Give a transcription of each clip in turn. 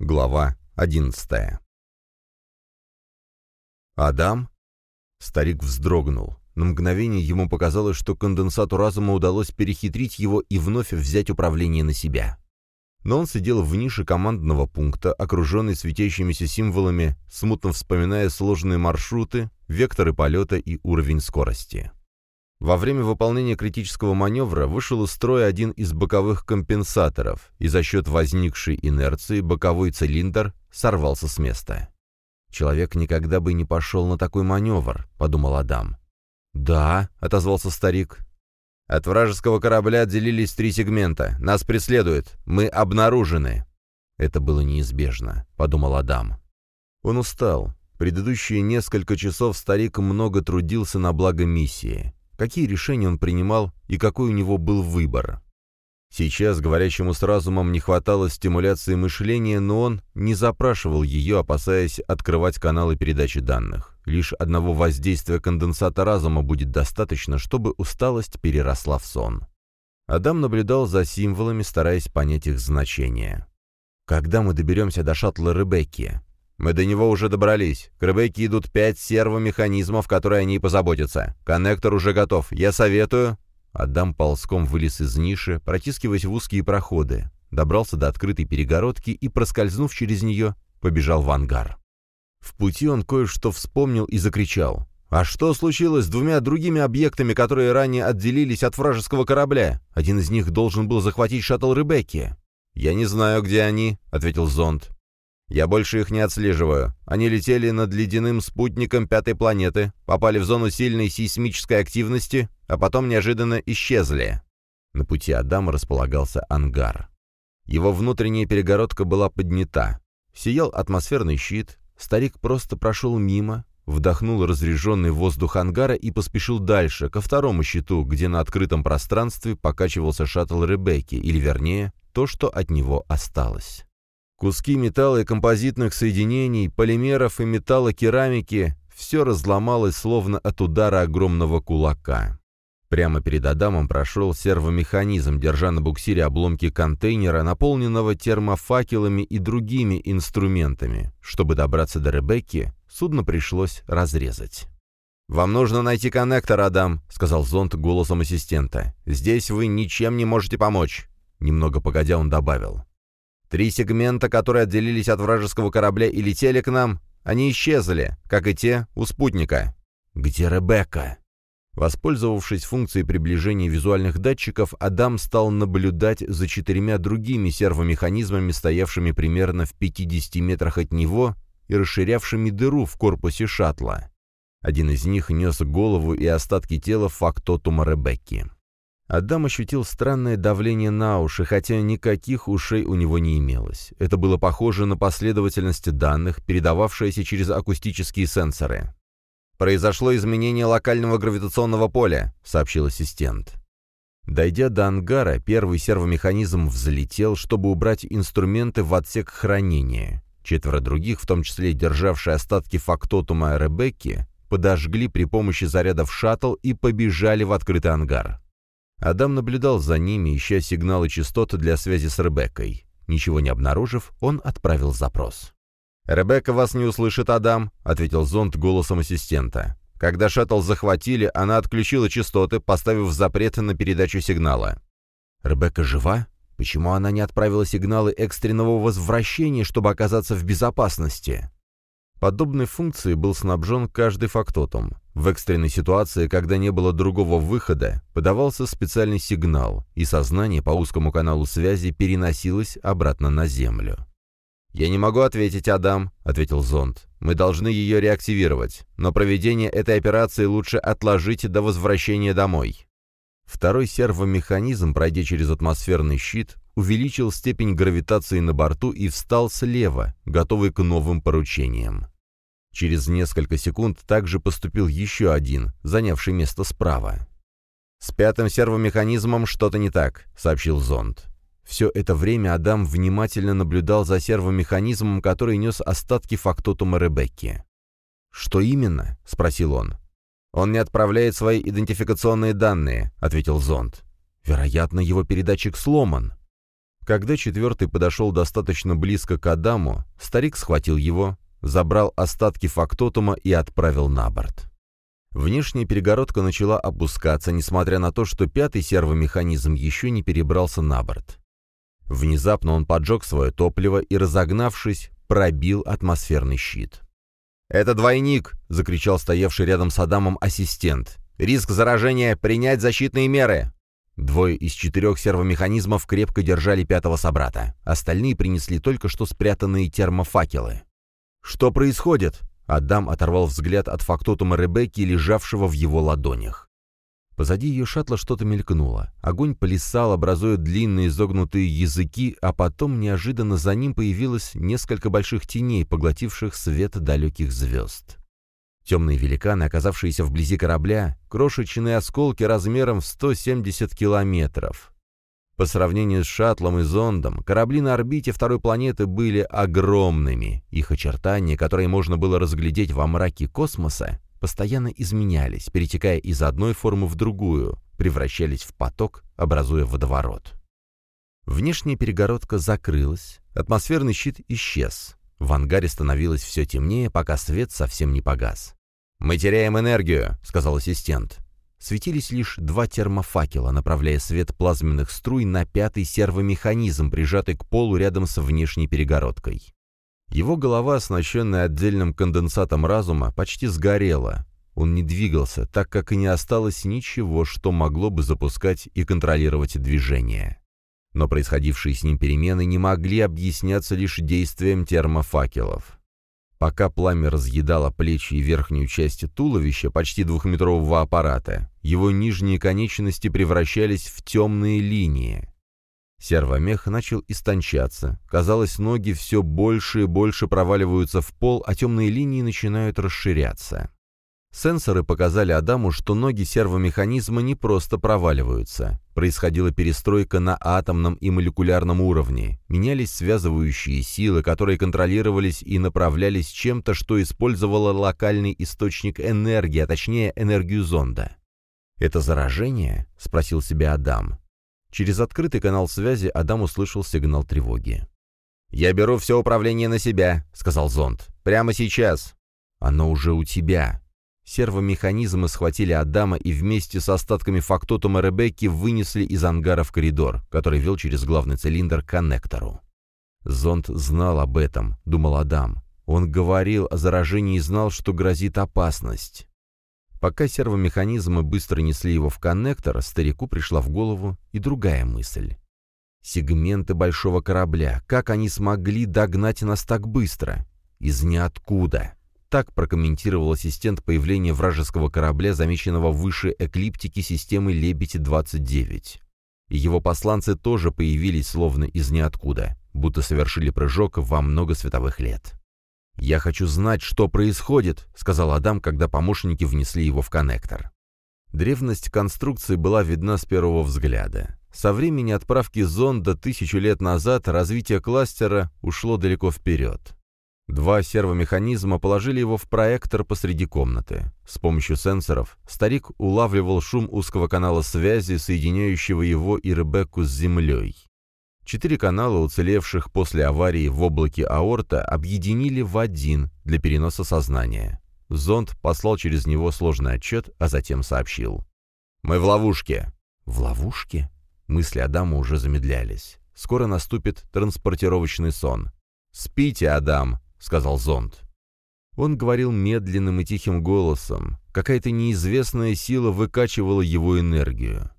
Глава одиннадцатая. «Адам?» Старик вздрогнул. На мгновение ему показалось, что конденсату разума удалось перехитрить его и вновь взять управление на себя. Но он сидел в нише командного пункта, окруженный светящимися символами, смутно вспоминая сложные маршруты, векторы полета и уровень скорости. Во время выполнения критического маневра вышел из строя один из боковых компенсаторов, и за счет возникшей инерции боковой цилиндр сорвался с места. «Человек никогда бы не пошел на такой маневр», — подумал Адам. «Да», — отозвался старик. «От вражеского корабля отделились три сегмента. Нас преследуют. Мы обнаружены». «Это было неизбежно», — подумал Адам. Он устал. Предыдущие несколько часов старик много трудился на благо миссии какие решения он принимал и какой у него был выбор. Сейчас говорящему с разумом не хватало стимуляции мышления, но он не запрашивал ее, опасаясь открывать каналы передачи данных. Лишь одного воздействия конденсата разума будет достаточно, чтобы усталость переросла в сон. Адам наблюдал за символами, стараясь понять их значение. «Когда мы доберемся до шаттла Ребекки?» Мы до него уже добрались. К Ребекке идут пять сервомеханизмов, которые они позаботятся. Коннектор уже готов. Я советую...» Адам ползком вылез из ниши, протискиваясь в узкие проходы. Добрался до открытой перегородки и, проскользнув через нее, побежал в ангар. В пути он кое-что вспомнил и закричал. «А что случилось с двумя другими объектами, которые ранее отделились от вражеского корабля? Один из них должен был захватить шаттл Ребекки». «Я не знаю, где они», — ответил Зонд. Я больше их не отслеживаю. Они летели над ледяным спутником пятой планеты, попали в зону сильной сейсмической активности, а потом неожиданно исчезли. На пути Адама располагался ангар. Его внутренняя перегородка была поднята. Сиял атмосферный щит, старик просто прошел мимо, вдохнул разреженный воздух ангара и поспешил дальше, ко второму щиту, где на открытом пространстве покачивался шаттл Ребекки, или вернее, то, что от него осталось. Куски металла и композитных соединений, полимеров и металлокерамики — все разломалось словно от удара огромного кулака. Прямо перед Адамом прошел сервомеханизм, держа на буксире обломки контейнера, наполненного термофакелами и другими инструментами. Чтобы добраться до Ребекки, судно пришлось разрезать. «Вам нужно найти коннектор, Адам», — сказал зонд голосом ассистента. «Здесь вы ничем не можете помочь». Немного погодя он добавил. Три сегмента, которые отделились от вражеского корабля и летели к нам, они исчезли, как и те у спутника. Где Ребекка? Воспользовавшись функцией приближения визуальных датчиков, Адам стал наблюдать за четырьмя другими сервомеханизмами, стоявшими примерно в 50 метрах от него и расширявшими дыру в корпусе шаттла. Один из них нес голову и остатки тела фактотума Ребекки. Адам ощутил странное давление на уши, хотя никаких ушей у него не имелось. Это было похоже на последовательность данных, передававшиеся через акустические сенсоры. «Произошло изменение локального гравитационного поля», — сообщил ассистент. Дойдя до ангара, первый сервомеханизм взлетел, чтобы убрать инструменты в отсек хранения. Четверо других, в том числе державшие остатки фактотума Ребекки, подожгли при помощи зарядов шаттл и побежали в открытый ангар. Адам наблюдал за ними, ища сигналы частоты для связи с Ребеккой. Ничего не обнаружив, он отправил запрос. «Ребекка вас не услышит, Адам», — ответил зонд голосом ассистента. Когда шаттл захватили, она отключила частоты, поставив запрет на передачу сигнала. «Ребекка жива? Почему она не отправила сигналы экстренного возвращения, чтобы оказаться в безопасности?» Подобной функцией был снабжен каждый фактотум. В экстренной ситуации, когда не было другого выхода, подавался специальный сигнал, и сознание по узкому каналу связи переносилось обратно на Землю. «Я не могу ответить, Адам», — ответил зонд. «Мы должны ее реактивировать, но проведение этой операции лучше отложить до возвращения домой». Второй сервомеханизм, пройдя через атмосферный щит, увеличил степень гравитации на борту и встал слева, готовый к новым поручениям. Через несколько секунд также поступил еще один, занявший место справа. «С пятым сервомеханизмом что-то не так», — сообщил зонд. Все это время Адам внимательно наблюдал за сервомеханизмом, который нес остатки фактотума Ребекки. «Что именно?» — спросил он. «Он не отправляет свои идентификационные данные», — ответил зонд. «Вероятно, его передатчик сломан». Когда четвертый подошел достаточно близко к Адаму, старик схватил его, забрал остатки фактотума и отправил на борт. Внешняя перегородка начала опускаться, несмотря на то, что пятый сервомеханизм еще не перебрался на борт. Внезапно он поджег свое топливо и, разогнавшись, пробил атмосферный щит. «Это двойник!» — закричал стоявший рядом с Адамом ассистент. «Риск заражения! Принять защитные меры!» Двое из четырех сервомеханизмов крепко держали пятого собрата. Остальные принесли только что спрятанные термофакелы. «Что происходит?» Адам оторвал взгляд от фактотума Ребекки, лежавшего в его ладонях. Позади ее шаттла что-то мелькнуло. Огонь плясал, образуя длинные изогнутые языки, а потом неожиданно за ним появилось несколько больших теней, поглотивших свет далеких звезд. Темные великаны, оказавшиеся вблизи корабля, крошечные осколки размером в 170 километров. По сравнению с шаттлом и зондом, корабли на орбите второй планеты были огромными. Их очертания, которые можно было разглядеть во мраке космоса, постоянно изменялись, перетекая из одной формы в другую, превращались в поток, образуя водоворот. Внешняя перегородка закрылась, атмосферный щит исчез. В ангаре становилось все темнее, пока свет совсем не погас. «Мы теряем энергию», — сказал ассистент. Светились лишь два термофакела, направляя свет плазменных струй на пятый сервомеханизм, прижатый к полу рядом с внешней перегородкой. Его голова, оснащенная отдельным конденсатом разума, почти сгорела. Он не двигался, так как и не осталось ничего, что могло бы запускать и контролировать движение. Но происходившие с ним перемены не могли объясняться лишь действием термофакелов. Пока пламя разъедало плечи и верхнюю часть туловища почти двухметрового аппарата, его нижние конечности превращались в темные линии. Сервомех начал истончаться. Казалось, ноги все больше и больше проваливаются в пол, а темные линии начинают расширяться. Сенсоры показали Адаму, что ноги сервомеханизма не просто проваливаются. Происходила перестройка на атомном и молекулярном уровне. Менялись связывающие силы, которые контролировались и направлялись чем-то, что использовало локальный источник энергии, а точнее энергию зонда. «Это заражение?» — спросил себя Адам. Через открытый канал связи Адам услышал сигнал тревоги. «Я беру все управление на себя», — сказал зонд. «Прямо сейчас». «Оно уже у тебя», Сервомеханизмы схватили Адама и вместе с остатками фактотума Ребекки вынесли из ангара в коридор, который вел через главный цилиндр к коннектору. Зонд знал об этом, думал Адам. Он говорил о заражении и знал, что грозит опасность. Пока сервомеханизмы быстро несли его в коннектор, старику пришла в голову и другая мысль. Сегменты большого корабля, как они смогли догнать нас так быстро? Из ниоткуда. Так прокомментировал ассистент появление вражеского корабля, замеченного выше эклиптики системы «Лебедь-29». И его посланцы тоже появились словно из ниоткуда, будто совершили прыжок во много световых лет. «Я хочу знать, что происходит», — сказал Адам, когда помощники внесли его в коннектор. Древность конструкции была видна с первого взгляда. Со времени отправки зонда тысячу лет назад развитие кластера ушло далеко вперед. Два сервомеханизма положили его в проектор посреди комнаты. С помощью сенсоров старик улавливал шум узкого канала связи, соединяющего его и Ребекку с Землей. Четыре канала, уцелевших после аварии в облаке аорта, объединили в один для переноса сознания. Зонд послал через него сложный отчет, а затем сообщил. «Мы в ловушке». «В ловушке?» Мысли Адама уже замедлялись. Скоро наступит транспортировочный сон. «Спите, Адам», — сказал зонд. Он говорил медленным и тихим голосом. Какая-то неизвестная сила выкачивала его энергию.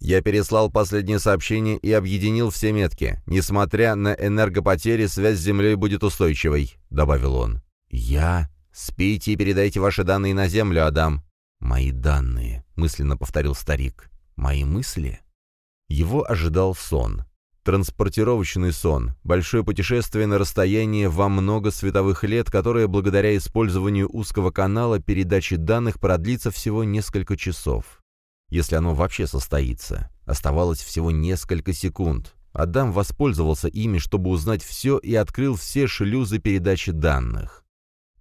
«Я переслал последнее сообщение и объединил все метки. Несмотря на энергопотери, связь с Землей будет устойчивой», — добавил он. «Я? Спите и передайте ваши данные на Землю, Адам». «Мои данные», — мысленно повторил старик. «Мои мысли?» Его ожидал сон. Транспортировочный сон – большое путешествие на расстояние во много световых лет, которое благодаря использованию узкого канала передачи данных продлится всего несколько часов. Если оно вообще состоится. Оставалось всего несколько секунд. Адам воспользовался ими, чтобы узнать все и открыл все шлюзы передачи данных.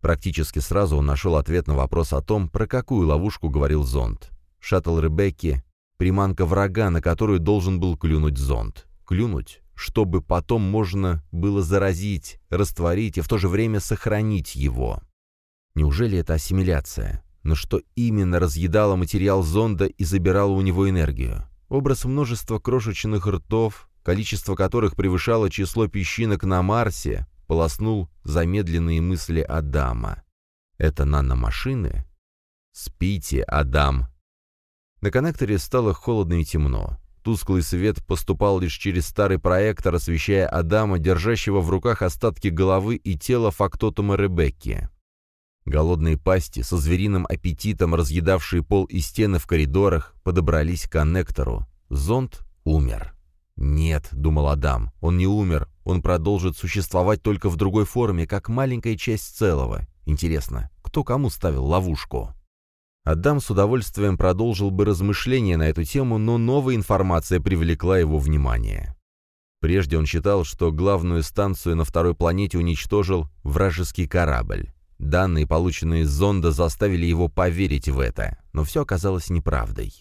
Практически сразу он нашел ответ на вопрос о том, про какую ловушку говорил зонд. Шаттл Ребекки – приманка врага, на которую должен был клюнуть зонд клюнуть, чтобы потом можно было заразить, растворить и в то же время сохранить его. Неужели это ассимиляция? Но что именно разъедало материал зонда и забирало у него энергию? Образ множества крошечных ртов, количество которых превышало число песчинок на Марсе, полоснул замедленные мысли Адама. Это наномашины? Спите, Адам. На коннекторе стало холодно и темно. Тусклый свет поступал лишь через старый проектор, освещая Адама, держащего в руках остатки головы и тела фактотума Ребекки. Голодные пасти, со звериным аппетитом разъедавшие пол и стены в коридорах, подобрались к коннектору. Зонд умер. «Нет», — думал Адам, — «он не умер, он продолжит существовать только в другой форме, как маленькая часть целого. Интересно, кто кому ставил ловушку?» Адам с удовольствием продолжил бы размышления на эту тему, но новая информация привлекла его внимание. Прежде он считал, что главную станцию на второй планете уничтожил вражеский корабль. Данные, полученные из зонда, заставили его поверить в это, но все оказалось неправдой.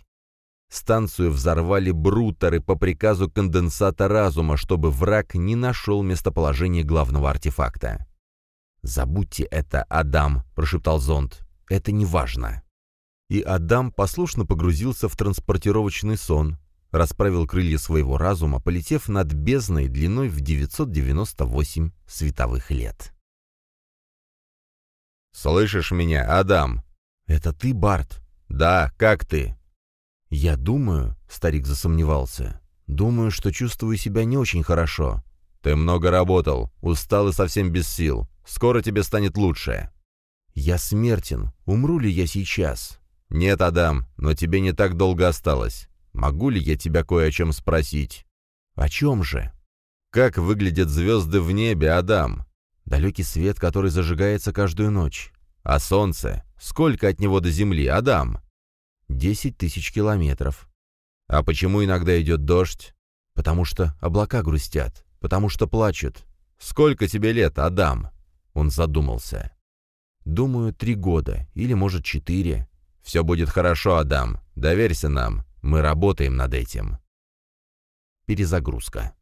Станцию взорвали брутеры по приказу конденсата разума, чтобы враг не нашел местоположение главного артефакта. «Забудьте это, Адам», — прошептал зонд. «Это не важно» и Адам послушно погрузился в транспортировочный сон, расправил крылья своего разума, полетев над бездной длиной в 998 световых лет. «Слышишь меня, Адам?» «Это ты, Барт?» «Да, как ты?» «Я думаю», — старик засомневался, — «думаю, что чувствую себя не очень хорошо». «Ты много работал, устал и совсем без сил. Скоро тебе станет лучше». «Я смертен. Умру ли я сейчас?» «Нет, Адам, но тебе не так долго осталось. Могу ли я тебя кое о чем спросить?» «О чем же?» «Как выглядят звезды в небе, Адам?» «Далекий свет, который зажигается каждую ночь». «А солнце? Сколько от него до земли, Адам?» «Десять тысяч километров». «А почему иногда идет дождь?» «Потому что облака грустят, потому что плачут». «Сколько тебе лет, Адам?» Он задумался. «Думаю, три года, или, может, четыре. «Все будет хорошо, Адам. Доверься нам. Мы работаем над этим». Перезагрузка.